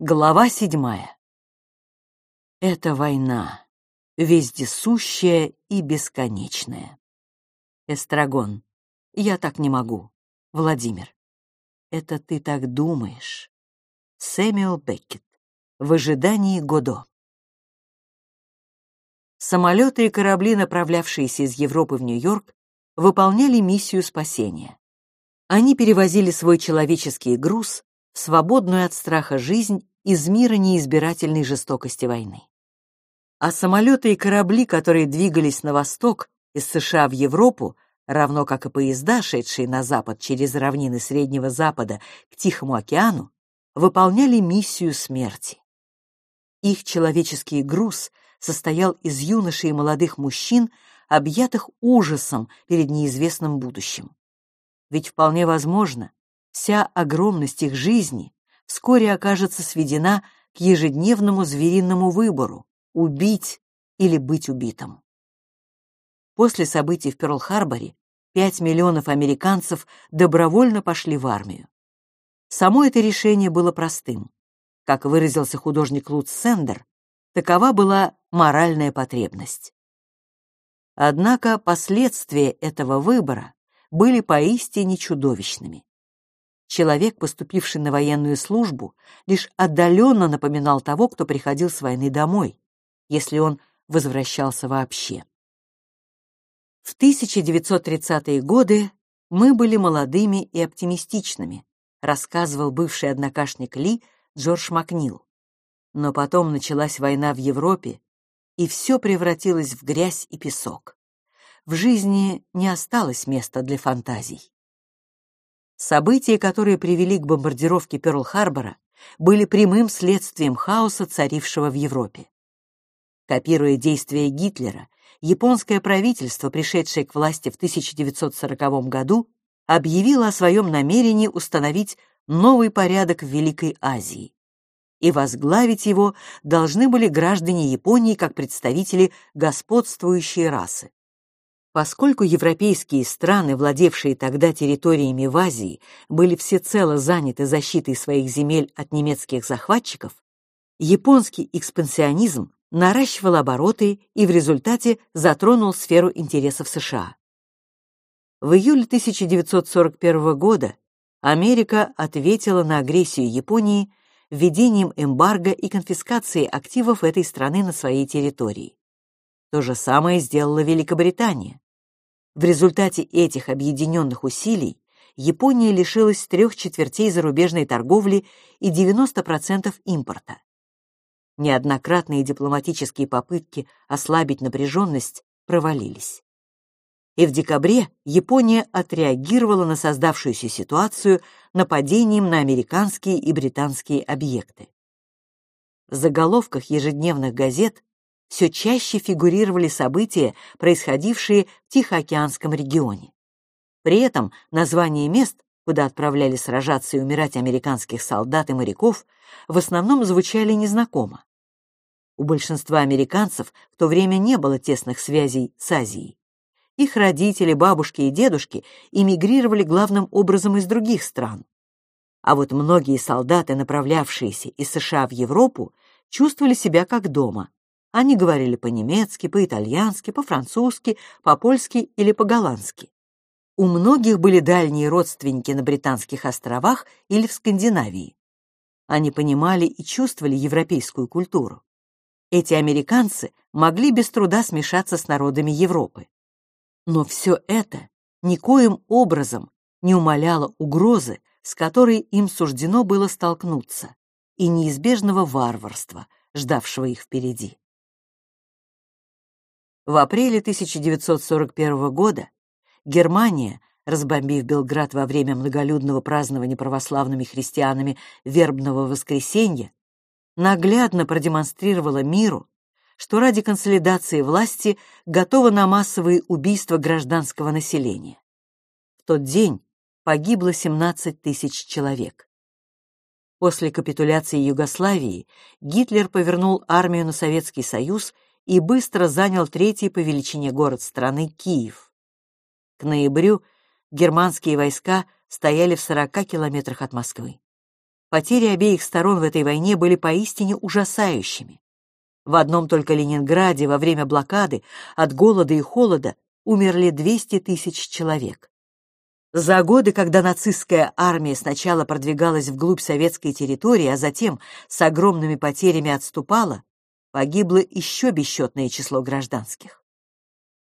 Глава седьмая. Это война, вездесущая и бесконечная. Эстрагон. Я так не могу. Владимир. Это ты так думаешь. Сэмюэл Беккет. В ожидании Годо. Самолеты и корабли, направлявшиеся из Европы в Нью-Йорк, выполняли миссию спасения. Они перевозили свой человеческий груз свободную от страха жизнь из мира неизбирательной жестокости войны. А самолеты и корабли, которые двигались на восток из США в Европу, равно как и поезда, шедшие на запад через равнины Среднего Запада к Тихому океану, выполняли миссию смерти. Их человеческий груз состоял из юношей и молодых мужчин, объятых ужасом перед неизвестным будущим. Ведь вполне возможно, вся огромность их жизни вскоре окажется сведена к ежедневному звериному выбору — убить или быть убитым. После событий в Пёрл-Харборе 5 миллионов американцев добровольно пошли в армию. Само это решение было простым. Как выразился художник Луц Сендер, такова была моральная потребность. Однако последствия этого выбора были поистине чудовищными. Человек, поступивший на военную службу, лишь отдаленно напоминал того, кто приходил с войны домой, если он возвращался вообще. В 1930-е годы мы были молодыми и оптимистичными, рассказывал бывший однокашник Ли Джордж Макнил. Но потом началась война в Европе, и все превратилось в грязь и песок. В жизни не осталось места для фантазий. События, которые привели к бомбардировке Пёрл-Харбора, были прямым следствием хаоса, царившего в Европе. Копируя действия Гитлера, японское правительство, пришедшее к власти в 1940 году, объявило о своем намерении установить новый порядок в Великой Азии. И возглавить его должны были граждане Японии как представители господствующей расы. Поскольку европейские страны, владевшие тогда территориями в Азии, были всецело заняты защитой своих земель от немецких захватчиков, японский экспансионизм наращивал обороты и в результате затронул сферу интересов США. В июле 1941 года Америка ответила на агрессию Японии введением эмбарго и конфискацией активов этой страны на своей территории. То же самое сделала Великобритания. В результате этих объединенных усилий Япония лишилась трех четвертей зарубежной торговли и 90% импорта. Неоднократные дипломатические попытки ослабить напряженность провалились. И в декабре Япония отреагировала на создавшуюся ситуацию нападением на американские и британские объекты. В заголовках ежедневных газет все чаще фигурировали события, происходившие в Тихоокеанском регионе. При этом названия мест, куда отправляли сражаться и умирать американских солдат и моряков, в основном звучали незнакомо. У большинства американцев в то время не было тесных связей с Азией. Их родители, бабушки и дедушки эмигрировали главным образом из других стран. А вот многие солдаты, направлявшиеся из США в Европу, чувствовали себя как дома, они говорили по-немецки, по-итальянски, по-французски, по-польски или по-голландски. У многих были дальние родственники на Британских островах или в Скандинавии. Они понимали и чувствовали европейскую культуру. Эти американцы могли без труда смешаться с народами Европы. Но все это никоим образом не умаляло угрозы, с которой им суждено было столкнуться, и неизбежного варварства, ждавшего их впереди. В апреле 1941 года Германия, разбомбив Белград во время многолюдного празднования православными христианами Вербного воскресенья, наглядно продемонстрировала миру, что ради консолидации власти готова на массовые убийства гражданского населения. В тот день погибло 17 тысяч человек. После капитуляции Югославии Гитлер повернул армию на Советский Союз и быстро занял третий по величине город страны Киев. К ноябрю германские войска стояли в 40 километрах от Москвы. Потери обеих сторон в этой войне были поистине ужасающими. В одном только Ленинграде во время блокады от голода и холода умерли 200 тысяч человек. За годы, когда нацистская армия сначала продвигалась вглубь советской территории, а затем с огромными потерями отступала, погибло еще бесчетное число гражданских.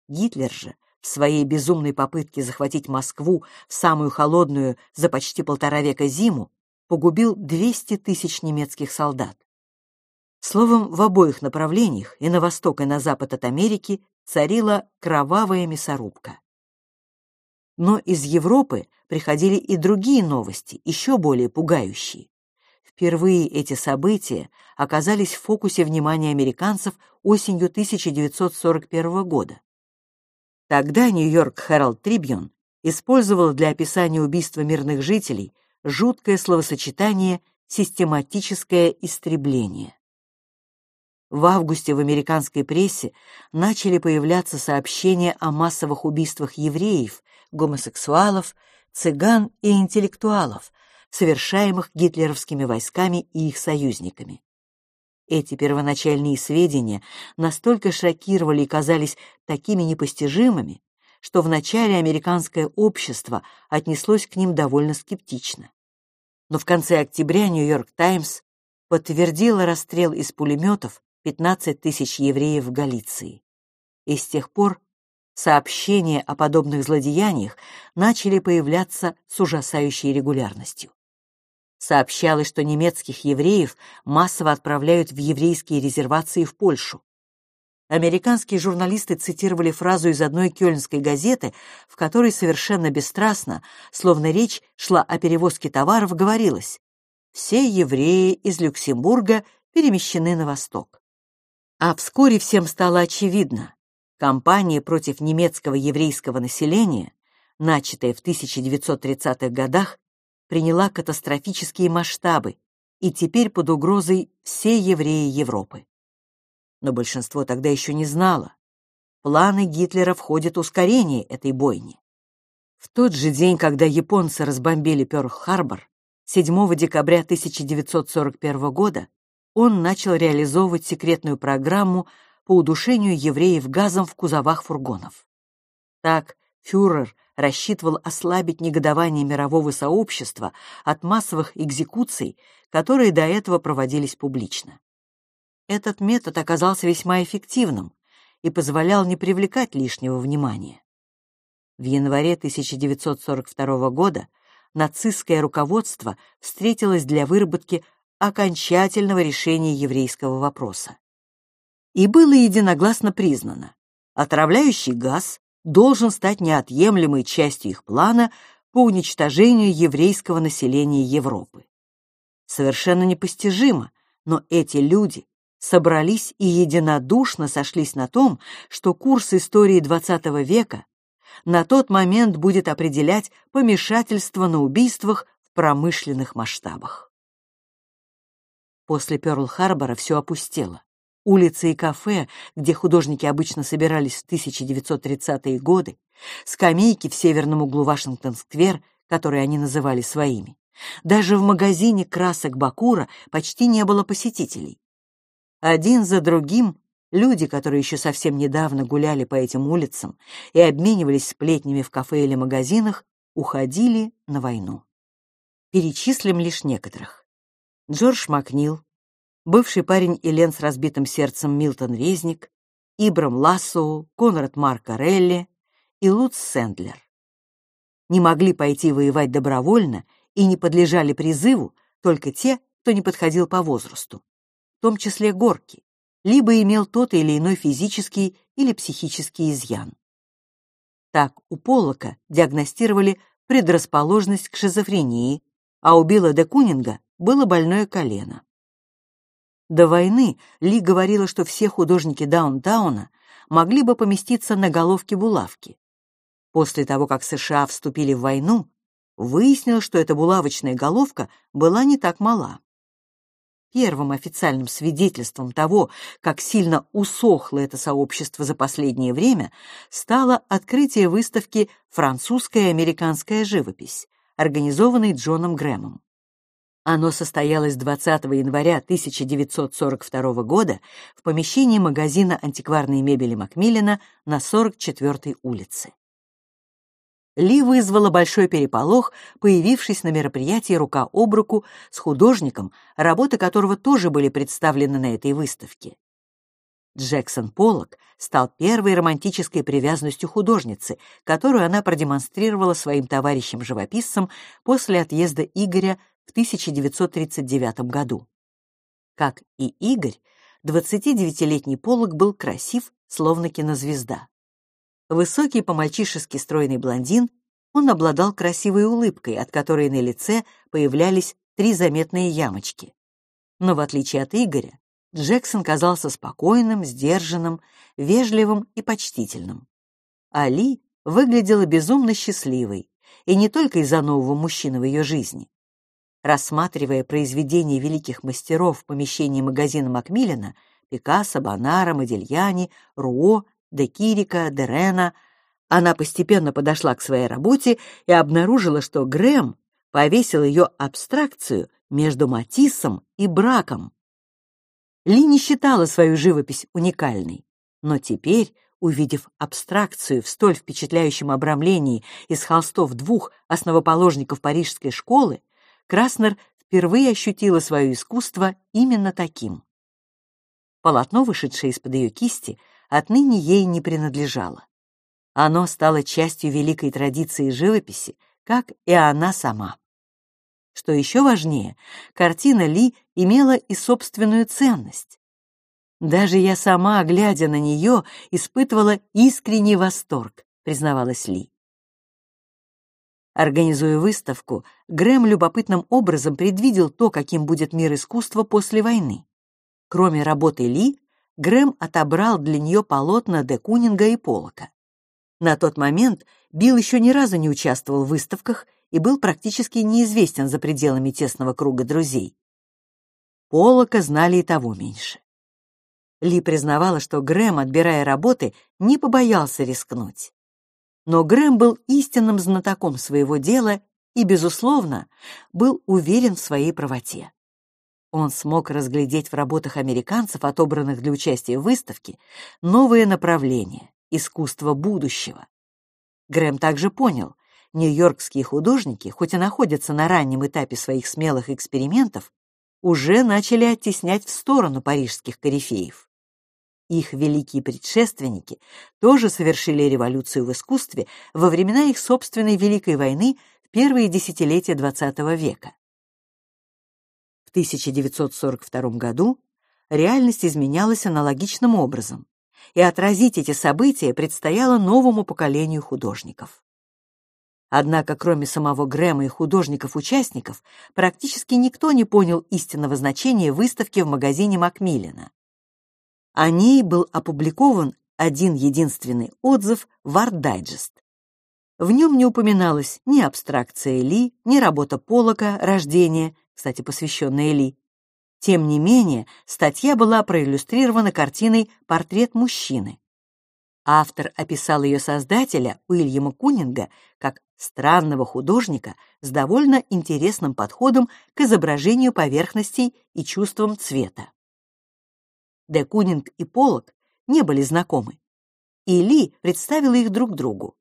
Гитлер же в своей безумной попытке захватить Москву в самую холодную за почти полтора века зиму погубил 200 тысяч немецких солдат. Словом, в обоих направлениях, и на восток, и на запад от Америки, царила кровавая мясорубка. Но из Европы приходили и другие новости, еще более пугающие. Впервые эти события оказались в фокусе внимания американцев осенью 1941 года. Тогда Нью-Йорк Herald Tribune использовал для описания убийства мирных жителей жуткое словосочетание «систематическое истребление». В августе в американской прессе начали появляться сообщения о массовых убийствах евреев, гомосексуалов, цыган и интеллектуалов, совершаемых гитлеровскими войсками и их союзниками. Эти первоначальные сведения настолько шокировали и казались такими непостижимыми, что вначале американское общество отнеслось к ним довольно скептично. Но в конце октября Нью-Йорк Таймс подтвердила расстрел из пулеметов 15 тысяч евреев в Галиции. И с тех пор сообщения о подобных злодеяниях начали появляться с ужасающей регулярностью. Сообщалось, что немецких евреев массово отправляют в еврейские резервации в Польшу. Американские журналисты цитировали фразу из одной кёльнской газеты, в которой совершенно бесстрастно, словно речь шла о перевозке товаров, говорилось «Все евреи из Люксембурга перемещены на восток». А вскоре всем стало очевидно, кампания против немецкого еврейского населения, начатая в 1930-х годах, приняла катастрофические масштабы и теперь под угрозой все евреи Европы. Но большинство тогда еще не знало. Планы Гитлера входят ускорение этой бойни. В тот же день, когда японцы разбомбили Пёрл-Харбор, 7 декабря 1941 года, он начал реализовывать секретную программу по удушению евреев газом в кузовах фургонов. Так фюрер рассчитывал ослабить негодование мирового сообщества от массовых экзекуций, которые до этого проводились публично. Этот метод оказался весьма эффективным и позволял не привлекать лишнего внимания. В январе 1942 года нацистское руководство встретилось для выработки окончательного решения еврейского вопроса. И было единогласно признано, отравляющий газ должен стать неотъемлемой частью их плана по уничтожению еврейского населения Европы. Совершенно непостижимо, но эти люди собрались и единодушно сошлись на том, что курс истории XX века на тот момент будет определять помешательство на убийствах в промышленных масштабах. После Пёрл-Харбора все опустело. Улицы и кафе, где художники обычно собирались в 1930-е годы, скамейки в северном углу Вашингтон-сквер, которые они называли своими. Даже в магазине красок Бакура почти не было посетителей. Один за другим люди, которые еще совсем недавно гуляли по этим улицам и обменивались сплетнями в кафе или магазинах, уходили на войну. Перечислим лишь некоторых. Джордж Макнил, бывший парень Элен с разбитым сердцем Милтон Резник, Ибрам Лассоу, Конрад Маркарелли и Луц Сэндлер. Не могли пойти воевать добровольно и не подлежали призыву только те, кто не подходил по возрасту, в том числе горки, либо имел тот или иной физический или психический изъян. Так у Поллока диагностировали предрасположенность к шизофрении, а у Билла де Кунинга было больное колено. До войны Ли говорила, что все художники даунтауна могли бы поместиться на головке булавки. После того, как США вступили в войну, выяснилось, что эта булавочная головка была не так мала. Первым официальным свидетельством того, как сильно усохло это сообщество за последнее время, стало открытие выставки «Французская и американская живопись», организованной Джоном Грэмом. Оно состоялось 20 января 1942 года в помещении магазина антикварной мебели Макмиллана на 44-й улице. Ли вызвала большой переполох, появившись на мероприятии рука об руку с художником, работы которого тоже были представлены на этой выставке. Джексон Поллок стал первой романтической привязанностью художницы, которую она продемонстрировала своим товарищам-живописцам после отъезда Игоря в 1939 году. Как и Игорь, 29-летний Поллок был красив, словно кинозвезда. Высокий по-мальчишески стройный блондин, он обладал красивой улыбкой, от которой на лице появлялись три заметные ямочки. Но в отличие от Игоря, Джексон казался спокойным, сдержанным, вежливым и почтительным. Али выглядела безумно счастливой, и не только из-за нового мужчины в ее жизни. Рассматривая произведения великих мастеров в помещении магазина Макмиллана, Пикассо, Бонара, Модильяни, Руо де Кирика, де Рена. Она постепенно подошла к своей работе и обнаружила, что Грэм повесил ее абстракцию между Матиссом и браком. Ли не считала свою живопись уникальной, но теперь, увидев абстракцию в столь впечатляющем обрамлении из холстов двух основоположников парижской школы, Краснер впервые ощутила свое искусство именно таким. Полотно, вышедшее из-под ее кисти, отныне ей не принадлежало. Оно стало частью великой традиции живописи, как и она сама. Что еще важнее, картина Ли имела и собственную ценность. Даже я сама, глядя на нее, испытывала искренний восторг, признавалась Ли. Организуя выставку, Грэм любопытным образом предвидел то, каким будет мир искусства после войны. Кроме работы Ли, Грэм отобрал для нее полотна де Кунинга и Полока. На тот момент Билл еще ни разу не участвовал в выставках и был практически неизвестен за пределами тесного круга друзей. Полока знали и того меньше. Ли признавала, что Грэм, отбирая работы, не побоялся рискнуть. Но Грэм был истинным знатоком своего дела и, безусловно, был уверен в своей правоте. Он смог разглядеть в работах американцев, отобранных для участия в выставке, новые направления, искусство будущего. Грэм также понял, нью-йоркские художники, хоть и находятся на раннем этапе своих смелых экспериментов, уже начали оттеснять в сторону парижских корифеев. Их великие предшественники тоже совершили революцию в искусстве во времена их собственной Великой войны в первые десятилетия XX века. В 1942 году реальность изменялась аналогичным образом, и отразить эти события предстояло новому поколению художников. Однако, кроме самого Грэма и художников-участников, практически никто не понял истинного значения выставки в магазине Макмиллена. О ней был опубликован один единственный отзыв в Art Digest. В нем не упоминалась ни абстракция Ли, ни работа Полока «Рождение», кстати, посвященная Ли. Тем не менее, статья была проиллюстрирована картиной «Портрет мужчины». Автор описал ее создателя, Уильяма Кунинга, как странного художника с довольно интересным подходом к изображению поверхностей и чувствам цвета. Де Кунинг и Поллок не были знакомы, и Ли представила их друг другу.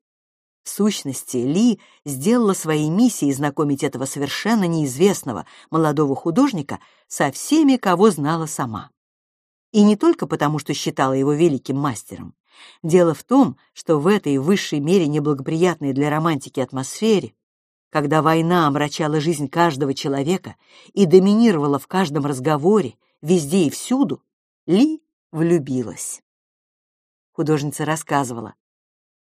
В сущности, Ли сделала своей миссией знакомить этого совершенно неизвестного молодого художника со всеми, кого знала сама. И не только потому, что считала его великим мастером. Дело в том, что в этой высшей мере неблагоприятной для романтики атмосфере, когда война омрачала жизнь каждого человека и доминировала в каждом разговоре, везде и всюду, Ли влюбилась. Художница рассказывала,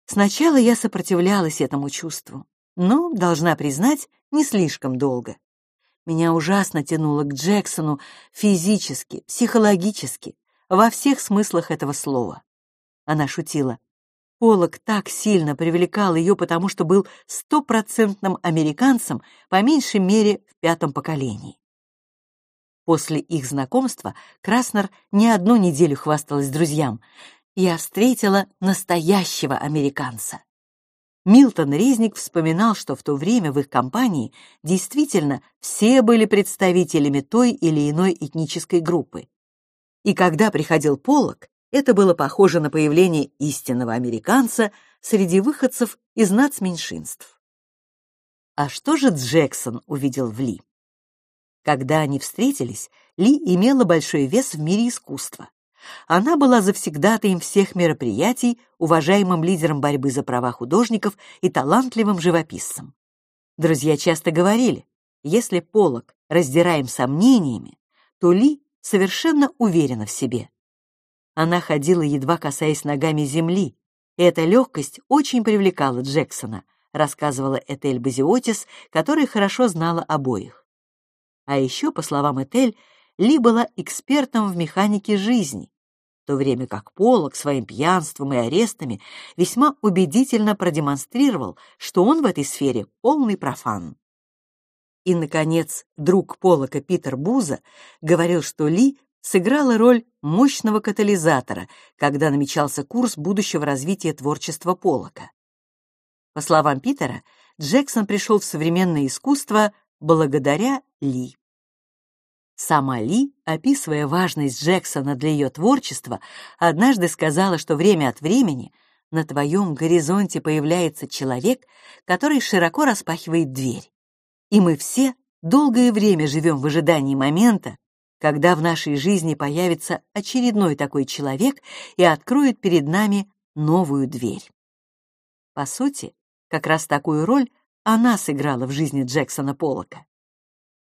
Сначала я сопротивлялась этому чувству, но, должна признать, не слишком долго. Меня ужасно тянуло к Джексону физически, психологически, во всех смыслах этого слова. Она шутила. Полок так сильно привлекал ее, потому что был стопроцентным американцем, по меньшей мере, в пятом поколении. После их знакомства Краснер не одну неделю хвасталась друзьям я встретила настоящего американца. Милтон Резник вспоминал, что в то время в их компании действительно все были представителями той или иной этнической группы. И когда приходил Поллок, это было похоже на появление истинного американца среди выходцев из нацменьшинств. А что же Джексон увидел в Ли? Когда они встретились, Ли имела большой вес в мире искусства. Она была завсегдатаем всех мероприятий, уважаемым лидером борьбы за права художников и талантливым живописцем. Друзья часто говорили, если Полок раздираем сомнениями, то Ли совершенно уверена в себе. Она ходила, едва касаясь ногами земли, и эта легкость очень привлекала Джексона, рассказывала Этель Базиотис, которая хорошо знала обоих. А еще, по словам Этель, Ли была экспертом в механике жизни, в то время как Полок своим пьянством и арестами весьма убедительно продемонстрировал, что он в этой сфере полный профан. И, наконец, друг Полока Питер Буза говорил, что Ли сыграла роль мощного катализатора, когда намечался курс будущего развития творчества Полока. По словам Питера, Джексон пришел в современное искусство благодаря Ли. Сама Ли, описывая важность Джексона для ее творчества, однажды сказала, что время от времени на твоем горизонте появляется человек, который широко распахивает дверь. И мы все долгое время живем в ожидании момента, когда в нашей жизни появится очередной такой человек и откроет перед нами новую дверь. По сути, как раз такую роль она сыграла в жизни Джексона Поллока.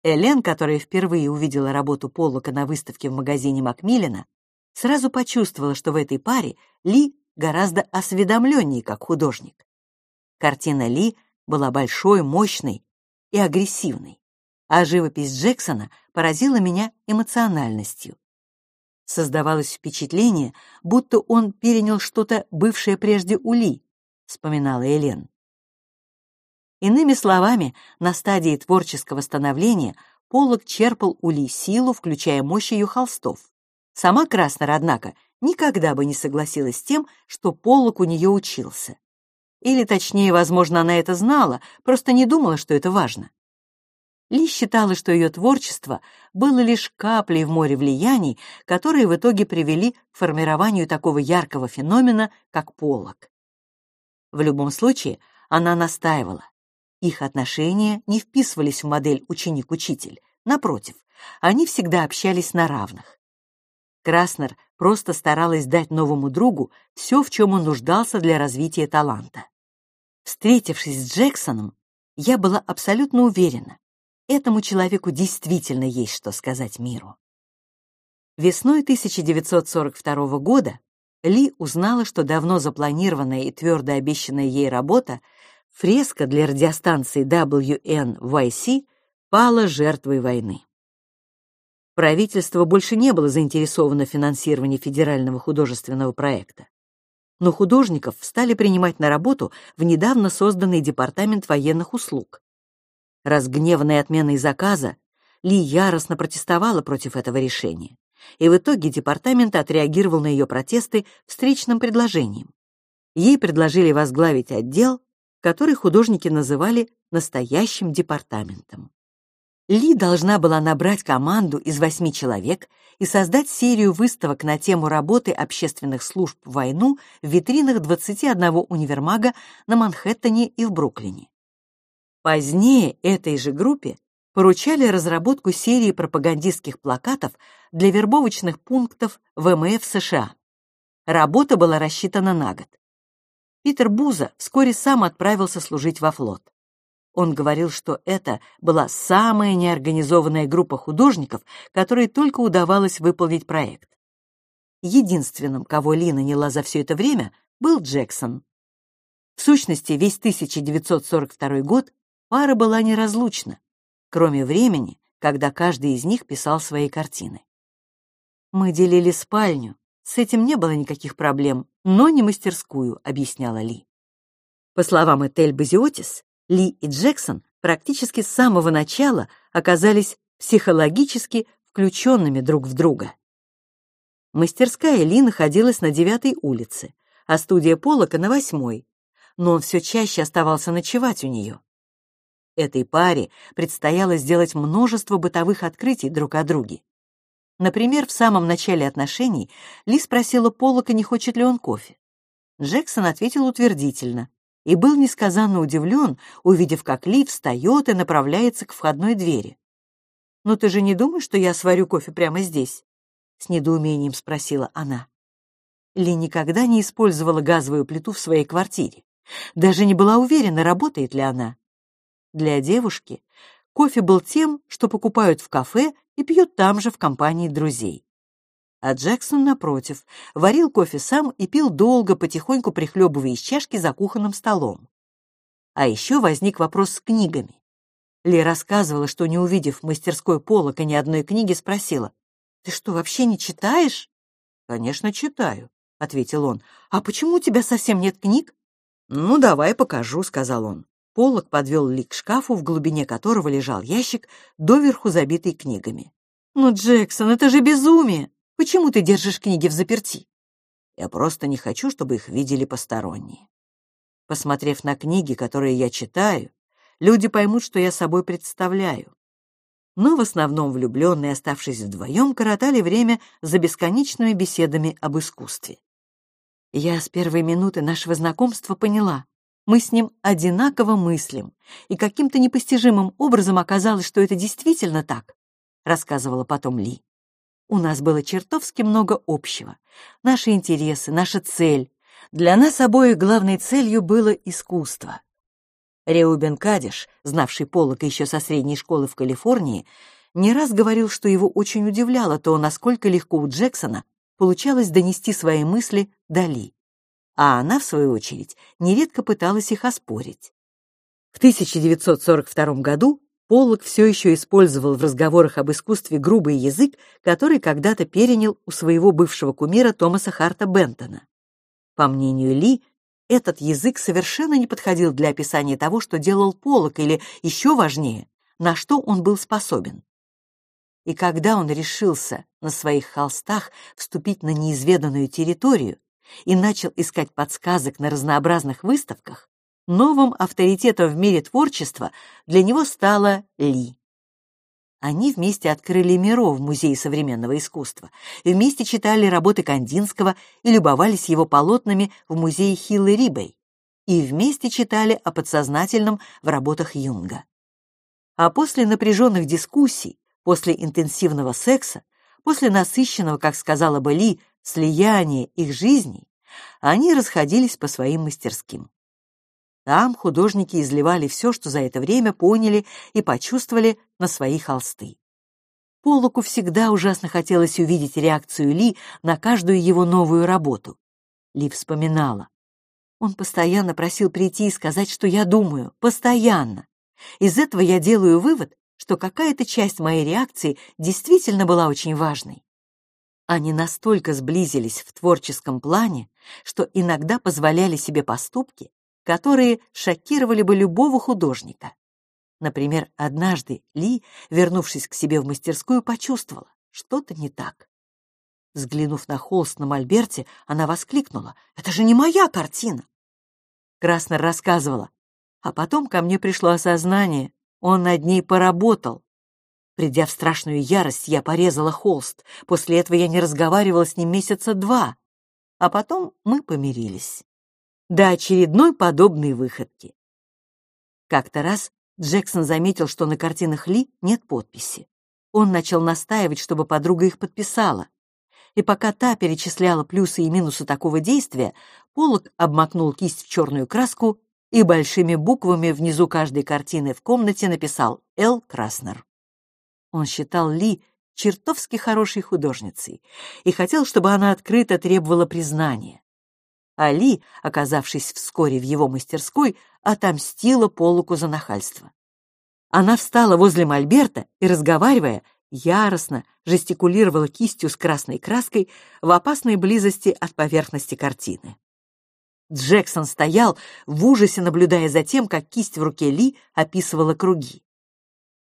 Элен, которая впервые увидела работу Поллока на выставке в магазине Макмиллена, сразу почувствовала, что в этой паре Ли гораздо осведомленнее как художник. Картина Ли была большой, мощной и агрессивной, а живопись Джексона поразила меня эмоциональностью. Создавалось впечатление, будто он перенял что-то бывшее прежде у Ли, вспоминала Элен. Иными словами, на стадии творческого становления Поллок черпал у Ли силу, включая мощь ее холстов. Сама Краснер, однако, никогда бы не согласилась с тем, что Поллок у нее учился. Или, точнее, возможно, она это знала, просто не думала, что это важно. Ли считала, что ее творчество было лишь каплей в море влияний, которые в итоге привели к формированию такого яркого феномена, как Поллок. В любом случае, она настаивала. Их отношения не вписывались в модель ученик-учитель. Напротив, они всегда общались на равных. Краснер просто старалась дать новому другу все, в чем он нуждался для развития таланта. Встретившись с Джексоном, я была абсолютно уверена, этому человеку действительно есть что сказать миру. Весной 1942 года Ли узнала, что давно запланированная и твердо обещанная ей работа фреска для радиостанции WNYC пала жертвой войны. Правительство больше не было заинтересовано в финансировании федерального художественного проекта. Но художников стали принимать на работу в недавно созданный департамент военных услуг. Разгневанная отменой заказа, Ли яростно протестовала против этого решения, и в итоге департамент отреагировал на ее протесты встречным предложением. Ей предложили возглавить отдел, который художники называли настоящим департаментом. Ли должна была набрать команду из восьми человек и создать серию выставок на тему работы общественных служб в войну в витринах 21 универмага на Манхэттене и в Бруклине. Позднее этой же группе поручали разработку серии пропагандистских плакатов для вербовочных пунктов ВМФ США. Работа была рассчитана на год. Питер Буза вскоре сам отправился служить во флот. Он говорил, что это была самая неорганизованная группа художников, которой только удавалось выполнить проект. Единственным, кого Ли наняла за все это время, был Джексон. В сущности, весь 1942 год пара была неразлучна, кроме времени, когда каждый из них писал свои картины. Мы делили спальню, с этим не было никаких проблем, но не мастерскую, объясняла Ли. По словам Этель Базиотис, Ли и Джексон практически с самого начала оказались психологически включенными друг в друга. Мастерская Ли находилась на девятой улице, а студия Полока на восьмой. но он все чаще оставался ночевать у нее. Этой паре предстояло сделать множество бытовых открытий друг о друге. Например, в самом начале отношений Ли спросила Поллока, не хочет ли он кофе. Джексон ответил утвердительно и был несказанно удивлен, увидев, как Ли встает и направляется к входной двери. «Но ты же не думаешь, что я сварю кофе прямо здесь?» — с недоумением спросила она. Ли никогда не использовала газовую плиту в своей квартире. Даже не была уверена, работает ли она. Для девушки кофе был тем, что покупают в кафе и пьют там же в компании друзей. А Джексон, напротив, варил кофе сам и пил долго, потихоньку прихлебывая из чашки за кухонным столом. А еще возник вопрос с книгами. Ли рассказывала, что, не увидев в мастерской полок и ни одной книги, спросила, «Ты что, вообще не читаешь?» «Конечно, читаю», — ответил он. «А почему у тебя совсем нет книг?» «Ну, давай покажу», — сказал он. Полок подвел Ли к шкафу, в глубине которого лежал ящик, доверху забитый книгами. «Ну, Джексон, это же безумие! Почему ты держишь книги в заперти?» «Я просто не хочу, чтобы их видели посторонние. Посмотрев на книги, которые я читаю, люди поймут, что я собой представляю. Но в основном влюбленные, оставшись вдвоем, коротали время за бесконечными беседами об искусстве. Я с первой минуты нашего знакомства поняла, мы с ним одинаково мыслим, и каким-то непостижимым образом оказалось, что это действительно так, рассказывала потом Ли. У нас было чертовски много общего. Наши интересы, наша цель. Для нас обоих главной целью было искусство. Реубен Кадиш, знавший Поллока еще со средней школы в Калифорнии, не раз говорил, что его очень удивляло то, насколько легко у Джексона получалось донести свои мысли до Ли а она, в свою очередь, нередко пыталась их оспорить. В 1942 году Поллок все еще использовал в разговорах об искусстве грубый язык, который когда-то перенял у своего бывшего кумира Томаса Харта Бентона. По мнению Ли, этот язык совершенно не подходил для описания того, что делал Поллок, или, еще важнее, на что он был способен. И когда он решился на своих холстах вступить на неизведанную территорию, и начал искать подсказок на разнообразных выставках, новым авторитетом в мире творчества для него стала Ли. Они вместе открыли Миро в Музее современного искусства, вместе читали работы Кандинского и любовались его полотнами в Музее Хиллы Рибей, и вместе читали о подсознательном в работах Юнга. А после напряженных дискуссий, после интенсивного секса, после насыщенного, как сказала бы Ли, слияния их жизней, они расходились по своим мастерским. Там художники изливали все, что за это время поняли и почувствовали на свои холсты. Полоку всегда ужасно хотелось увидеть реакцию Ли на каждую его новую работу. Ли вспоминала. Он постоянно просил прийти и сказать, что я думаю, постоянно. Из этого я делаю вывод, что какая-то часть моей реакции действительно была очень важной. Они настолько сблизились в творческом плане, что иногда позволяли себе поступки, которые шокировали бы любого художника. Например, однажды Ли, вернувшись к себе в мастерскую, почувствовала, что-то не так. Взглянув на холст на мольберте, она воскликнула, «Это же не моя картина!» Краснер рассказывала, а потом ко мне пришло осознание, он над ней поработал, Придя в страшную ярость, я порезала холст. После этого я не разговаривала с ним месяца два. А потом мы помирились. До очередной подобной выходки. Как-то раз Джексон заметил, что на картинах Ли нет подписи. Он начал настаивать, чтобы подруга их подписала. И пока та перечисляла плюсы и минусы такого действия, Полок обмакнул кисть в черную краску и большими буквами внизу каждой картины в комнате написал «Л. Краснер». Он считал Ли чертовски хорошей художницей и хотел, чтобы она открыто требовала признания. А Ли, оказавшись вскоре в его мастерской, отомстила Полуку за нахальство. Она встала возле Мольберта и, разговаривая, яростно жестикулировала кистью с красной краской в опасной близости от поверхности картины. Джексон стоял в ужасе, наблюдая за тем, как кисть в руке Ли описывала круги.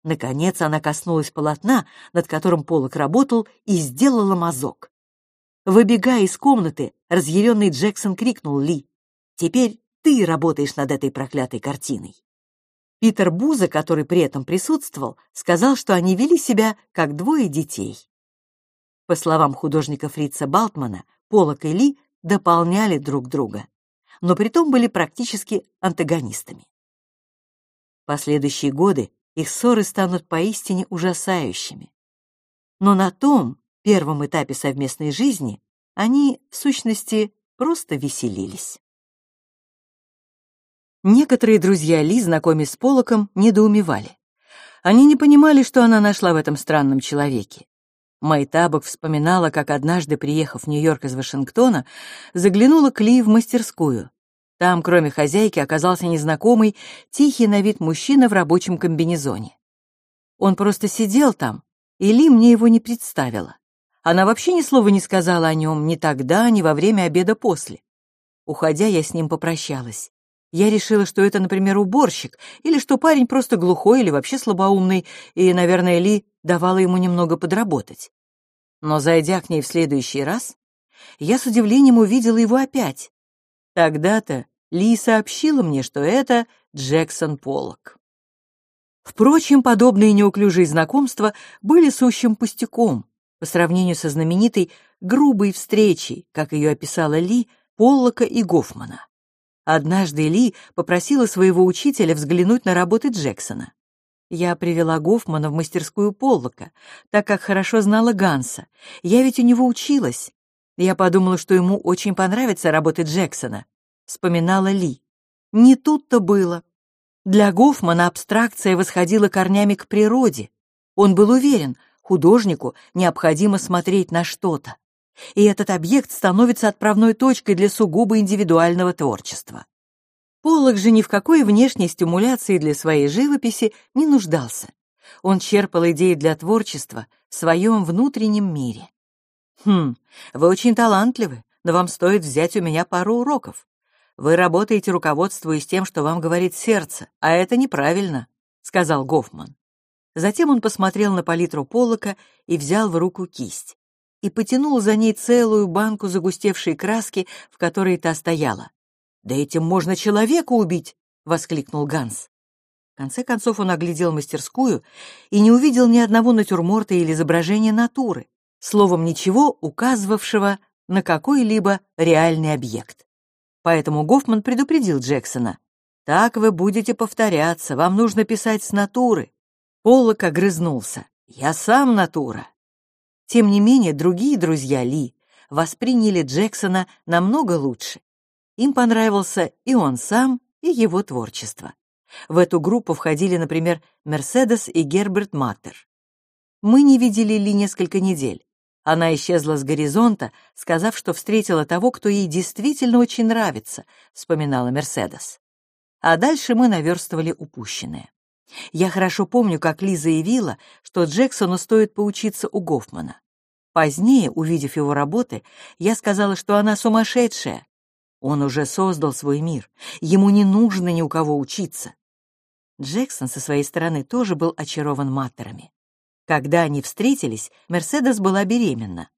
Наконец она коснулась полотна, над которым Полок работал, и сделала мазок. Выбегая из комнаты, разъяренный Джексон крикнул Ли. «Теперь ты работаешь над этой проклятой картиной. Питер Буза, который при этом присутствовал, сказал, что они вели себя как двое детей. По словам художника Фрица Балтмана, Полок и Ли дополняли друг друга, но притом были практически антагонистами. Последующие годы их ссоры станут поистине ужасающими. Но на том первом этапе совместной жизни они, в сущности, просто веселились. Некоторые друзья Ли, знакомясь с Полоком, недоумевали. Они не понимали, что она нашла в этом странном человеке. Майтабок вспоминала, как однажды, приехав в Нью-Йорк из Вашингтона, заглянула к Ли в мастерскую. Там, кроме хозяйки, оказался незнакомый, тихий на вид мужчина в рабочем комбинезоне. Он просто сидел там, и Ли мне его не представила. Она вообще ни слова не сказала о нем ни тогда, ни во время обеда после. Уходя, я с ним попрощалась. Я решила, что это, например, уборщик, или что парень просто глухой или вообще слабоумный, и, наверное, Ли давала ему немного подработать. Но, зайдя к ней в следующий раз, я с удивлением увидела его опять. Тогда-то Ли сообщила мне, что это Джексон Поллок. Впрочем, подобные неуклюжие знакомства были сущим пустяком по сравнению со знаменитой грубой встречей, как ее описала Ли, Поллока и Гофмана. Однажды Ли попросила своего учителя взглянуть на работы Джексона. Я привела Гофмана в мастерскую Поллока, так как хорошо знала Ганса. Я ведь у него училась. Я подумала, что ему очень понравится работы Джексона, вспоминала Ли. Не тут-то было. Для Гофмана абстракция восходила корнями к природе. Он был уверен, художнику необходимо смотреть на что-то и этот объект становится отправной точкой для сугубо индивидуального творчества. Поллок же ни в какой внешней стимуляции для своей живописи не нуждался. Он черпал идеи для творчества в своем внутреннем мире. «Хм, вы очень талантливы, но вам стоит взять у меня пару уроков. Вы работаете, руководствуясь тем, что вам говорит сердце, а это неправильно», — сказал Гофман. Затем он посмотрел на палитру Поллока и взял в руку кисть и потянул за ней целую банку загустевшей краски, в которой та стояла. «Да этим можно человека убить!» — воскликнул Ганс. В конце концов он оглядел мастерскую и не увидел ни одного натюрморта или изображения натуры, словом, ничего, указывавшего на какой-либо реальный объект. Поэтому Гофман предупредил Джексона. «Так вы будете повторяться, вам нужно писать с натуры». Поллок огрызнулся. «Я сам натура. Тем не менее, другие друзья Ли восприняли Джексона намного лучше. Им понравился и он сам, и его творчество. В эту группу входили, например, Мерседес и Герберт Маттер. Мы не видели Ли несколько недель. Она исчезла с горизонта, сказав, что встретила того, кто ей действительно очень нравится, вспоминала Мерседес. А дальше мы наверстывали упущенное. Я хорошо помню, как Ли заявила, что Джексону стоит поучиться у Гофмана. Позднее, увидев его работы, я сказала, что она сумасшедшая. Он уже создал свой мир, ему не нужно ни у кого учиться. Джексон со своей стороны тоже был очарован Маттерами. Когда они встретились, Мерседес была беременна.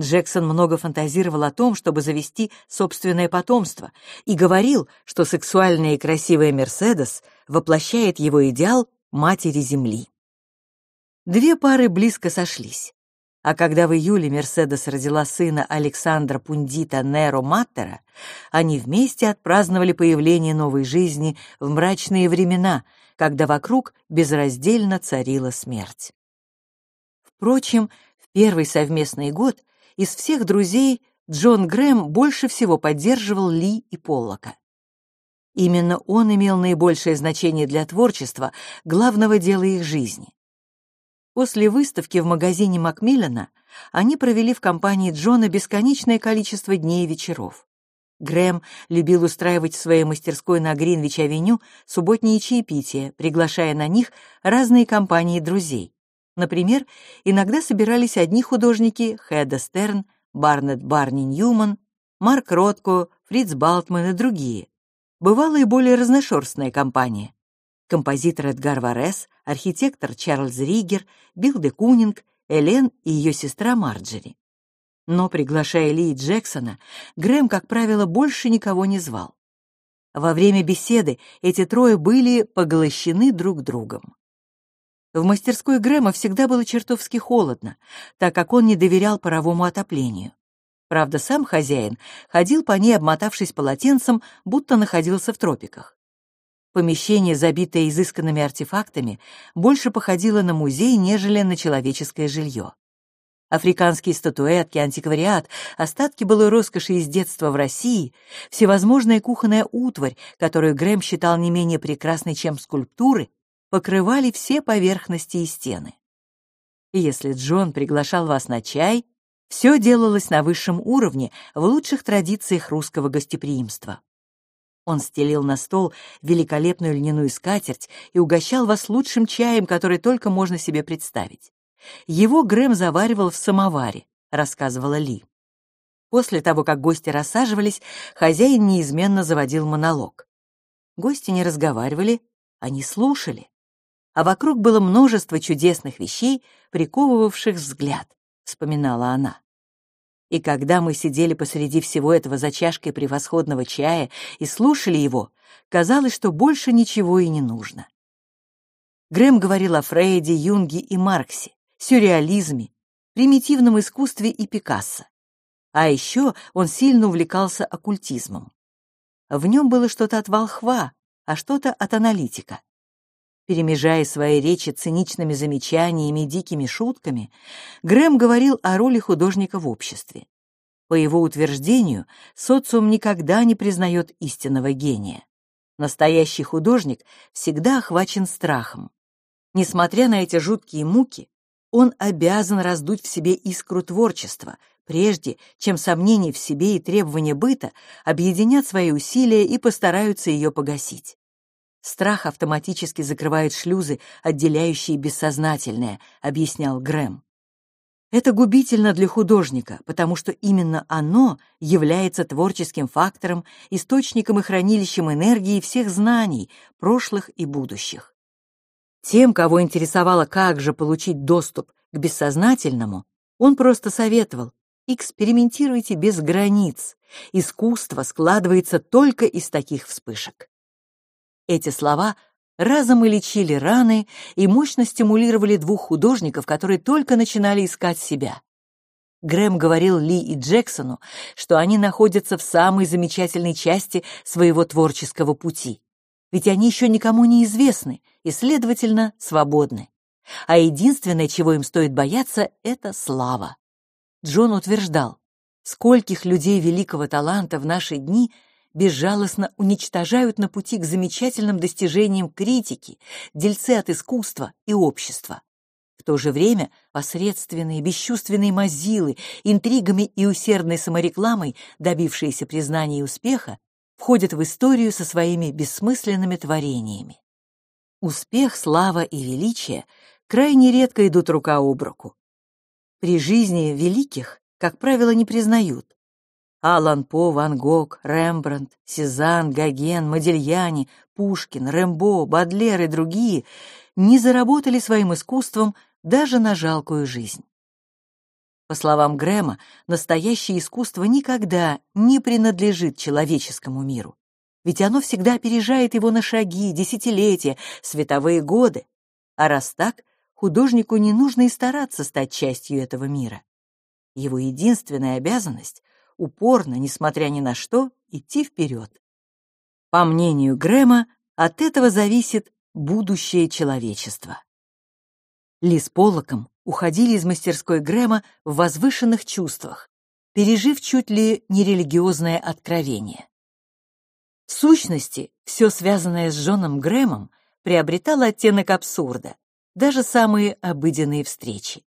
Джексон много фантазировал о том, чтобы завести собственное потомство, и говорил, что сексуальная и красивая Мерседес воплощает его идеал матери Земли. Две пары близко сошлись. А когда в июле Мерседес родила сына Александра Пундита Неро Маттера, они вместе отпраздновали появление новой жизни в мрачные времена, когда вокруг безраздельно царила смерть. Впрочем, в первый совместный год из всех друзей Джон Грэм больше всего поддерживал Ли и Поллока. Именно он имел наибольшее значение для творчества, главного дела их жизни. После выставки в магазине Макмиллана они провели в компании Джона бесконечное количество дней и вечеров. Грэм любил устраивать в своей мастерской на Гринвич-авеню субботние чаепития, приглашая на них разные компании друзей. Например, иногда собирались одни художники Хеда Стерн, Барнетт Барни Ньюман, Марк Ротко, Фриц Балтман и другие. Бывала и более разношерстная компания. Композитор Эдгар Варес, архитектор Чарльз Ригер, Билл де Кунинг, Элен и ее сестра Марджери. Но, приглашая Ли Джексона, Грэм, как правило, больше никого не звал. Во время беседы эти трое были поглощены друг другом. В мастерской Грэма всегда было чертовски холодно, так как он не доверял паровому отоплению. Правда, сам хозяин ходил по ней, обмотавшись полотенцем, будто находился в тропиках. Помещение, забитое изысканными артефактами, больше походило на музей, нежели на человеческое жилье. Африканские статуэтки, антиквариат, остатки былой роскоши из детства в России, всевозможная кухонная утварь, которую Грэм считал не менее прекрасной, чем скульптуры, покрывали все поверхности и стены. Если Джон приглашал вас на чай, все делалось на высшем уровне, в лучших традициях русского гостеприимства. Он стелил на стол великолепную льняную скатерть и угощал вас лучшим чаем, который только можно себе представить. Его Грэм заваривал в самоваре, рассказывала Ли. После того, как гости рассаживались, хозяин неизменно заводил монолог. Гости не разговаривали, они слушали. А вокруг было множество чудесных вещей, приковывавших взгляд вспоминала она. И когда мы сидели посреди всего этого за чашкой превосходного чая и слушали его, казалось, что больше ничего и не нужно. Грэм говорил о Фрейде, Юнге и Марксе, сюрреализме, примитивном искусстве и Пикассо. А еще он сильно увлекался оккультизмом. В нем было что-то от волхва, а что-то от аналитика. Перемежая свои речи циничными замечаниями и дикими шутками, Грэм говорил о роли художника в обществе. По его утверждению, социум никогда не признает истинного гения. Настоящий художник всегда охвачен страхом. Несмотря на эти жуткие муки, он обязан раздуть в себе искру творчества, прежде чем сомнения в себе и требования быта объединят свои усилия и постараются ее погасить. Страх автоматически закрывает шлюзы, отделяющие бессознательное, объяснял Грэм. Это губительно для художника, потому что именно оно является творческим фактором, источником и хранилищем энергии всех знаний, прошлых и будущих. Тем, кого интересовало, как же получить доступ к бессознательному, он просто советовал экспериментируйте без границ. Искусство складывается только из таких вспышек. Эти слова разом и лечили раны и мощно стимулировали двух художников, которые только начинали искать себя. Грэм говорил Ли и Джексону, что они находятся в самой замечательной части своего творческого пути. Ведь они еще никому не известны и, следовательно, свободны. А единственное, чего им стоит бояться, это слава. Джон утверждал, скольких людей великого таланта в наши дни – безжалостно уничтожают на пути к замечательным достижениям критики, дельцы от искусства и общества. В то же время посредственные, бесчувственные мазилы, интригами и усердной саморекламой, добившиеся признания и успеха, входят в историю со своими бессмысленными творениями. Успех, слава и величие крайне редко идут рука об руку. При жизни великих, как правило, не признают, Алан По, Ван Гог, Рембрандт, Сезанн, Гоген, Модельяни, Пушкин, Рэмбо, Бадлер и другие не заработали своим искусством даже на жалкую жизнь. По словам Грэма, настоящее искусство никогда не принадлежит человеческому миру, ведь оно всегда опережает его на шаги, десятилетия, световые годы. А раз так, художнику не нужно и стараться стать частью этого мира. Его единственная обязанность упорно, несмотря ни на что, идти вперед. По мнению Грэма, от этого зависит будущее человечества. Ли с Поллоком уходили из мастерской Грэма в возвышенных чувствах, пережив чуть ли не религиозное откровение. В сущности, все связанное с Джоном Грэмом приобретало оттенок абсурда, даже самые обыденные встречи.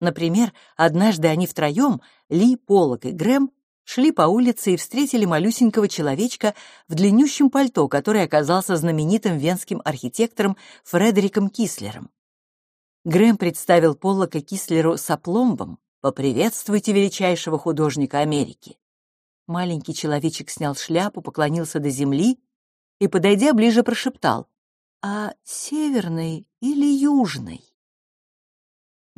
Например, однажды они втроем, Ли, Полок и Грэм, шли по улице и встретили малюсенького человечка в длиннющем пальто, который оказался знаменитым венским архитектором Фредериком Кислером. Грэм представил Поллока Кислеру с опломбом «Поприветствуйте величайшего художника Америки». Маленький человечек снял шляпу, поклонился до земли и, подойдя ближе, прошептал «А северный или южный?»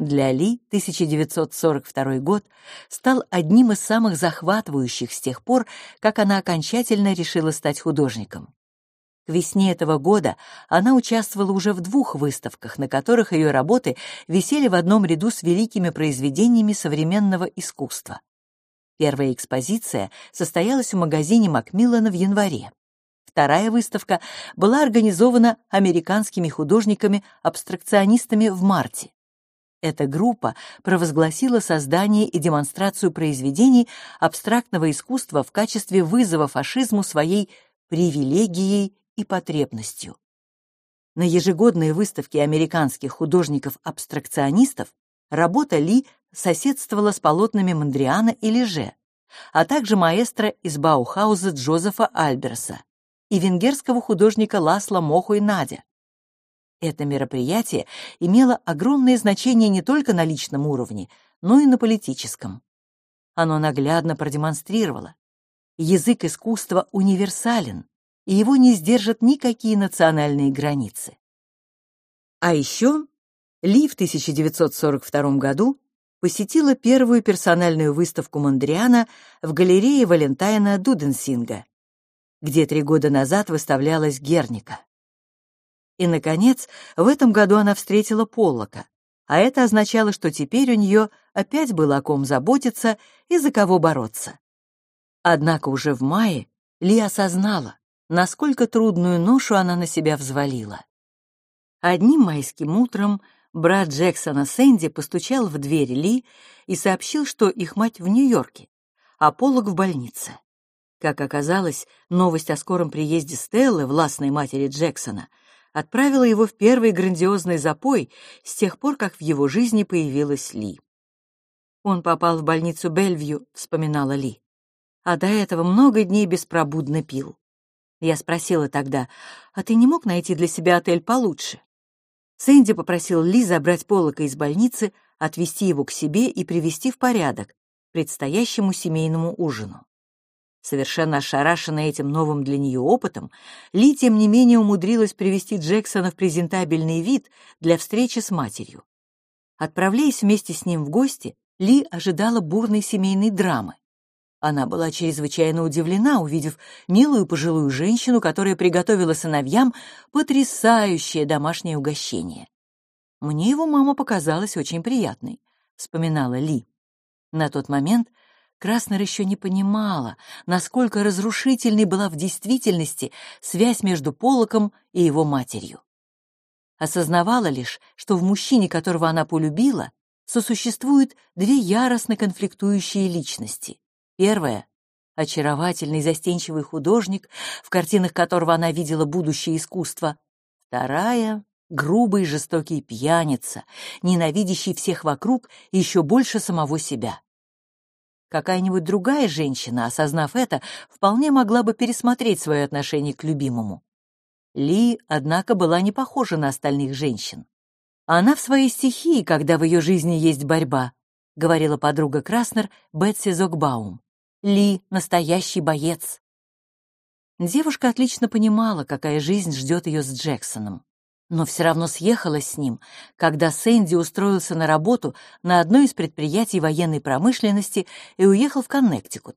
Для Ли 1942 год стал одним из самых захватывающих с тех пор, как она окончательно решила стать художником. К весне этого года она участвовала уже в двух выставках, на которых ее работы висели в одном ряду с великими произведениями современного искусства. Первая экспозиция состоялась в магазине Макмиллана в январе. Вторая выставка была организована американскими художниками-абстракционистами в марте. Эта группа провозгласила создание и демонстрацию произведений абстрактного искусства в качестве вызова фашизму своей привилегией и потребностью. На ежегодной выставке американских художников-абстракционистов работа Ли соседствовала с полотнами Мандриана и Леже, а также маэстро из Баухауза Джозефа Альберса и венгерского художника Ласла Моху и Надя. Это мероприятие имело огромное значение не только на личном уровне, но и на политическом. Оно наглядно продемонстрировало. Язык искусства универсален, и его не сдержат никакие национальные границы. А еще Ли в 1942 году посетила первую персональную выставку Мондриана в галерее Валентайна Дуденсинга, где три года назад выставлялась Герника. И, наконец, в этом году она встретила Поллока, а это означало, что теперь у нее опять было о ком заботиться и за кого бороться. Однако уже в мае Ли осознала, насколько трудную ношу она на себя взвалила. Одним майским утром брат Джексона Сэнди постучал в дверь Ли и сообщил, что их мать в Нью-Йорке, а Поллок в больнице. Как оказалось, новость о скором приезде Стеллы, властной матери Джексона, отправила его в первый грандиозный запой с тех пор, как в его жизни появилась Ли. «Он попал в больницу Бельвью», — вспоминала Ли. «А до этого много дней беспробудно пил. Я спросила тогда, а ты не мог найти для себя отель получше? Сэнди попросил Ли забрать Полока из больницы, отвезти его к себе и привести в порядок предстоящему семейному ужину. Совершенно ошарашенная этим новым для нее опытом, Ли, тем не менее, умудрилась привести Джексона в презентабельный вид для встречи с матерью. Отправляясь вместе с ним в гости, Ли ожидала бурной семейной драмы. Она была чрезвычайно удивлена, увидев милую пожилую женщину, которая приготовила сыновьям потрясающее домашнее угощение. «Мне его мама показалась очень приятной», — вспоминала Ли. На тот момент Краснер еще не понимала, насколько разрушительной была в действительности связь между Полоком и его матерью. Осознавала лишь, что в мужчине, которого она полюбила, сосуществуют две яростно конфликтующие личности. Первая — очаровательный застенчивый художник, в картинах которого она видела будущее искусство. Вторая — грубый жестокий пьяница, ненавидящий всех вокруг и еще больше самого себя. Какая-нибудь другая женщина, осознав это, вполне могла бы пересмотреть свое отношение к любимому. Ли, однако, была не похожа на остальных женщин. Она в своей стихии, когда в ее жизни есть борьба, говорила подруга Краснер Бетси Зогбаум. Ли — настоящий боец. Девушка отлично понимала, какая жизнь ждет ее с Джексоном, но все равно съехалась с ним, когда Сэнди устроился на работу на одно из предприятий военной промышленности и уехал в Коннектикут.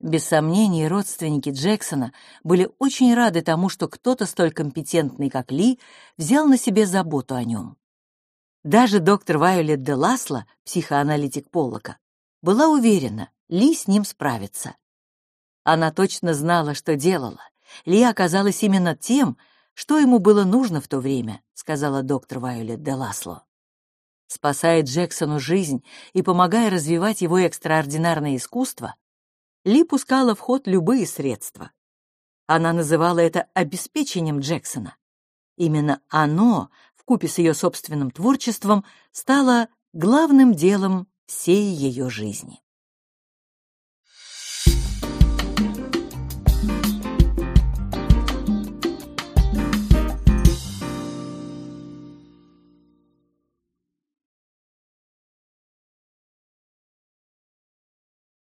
Без сомнений, родственники Джексона были очень рады тому, что кто-то столь компетентный, как Ли, взял на себе заботу о нем. Даже доктор Вайолет де Ласло, психоаналитик Поллока, была уверена, ли с ним справится. Она точно знала, что делала. Ли оказалась именно тем, что ему было нужно в то время, сказала доктор Вайолет де Ласло. Спасая Джексону жизнь и помогая развивать его экстраординарное искусство, Ли пускала в ход любые средства. Она называла это обеспечением Джексона. Именно оно, вкупе с ее собственным творчеством, стало главным делом всей ее жизни.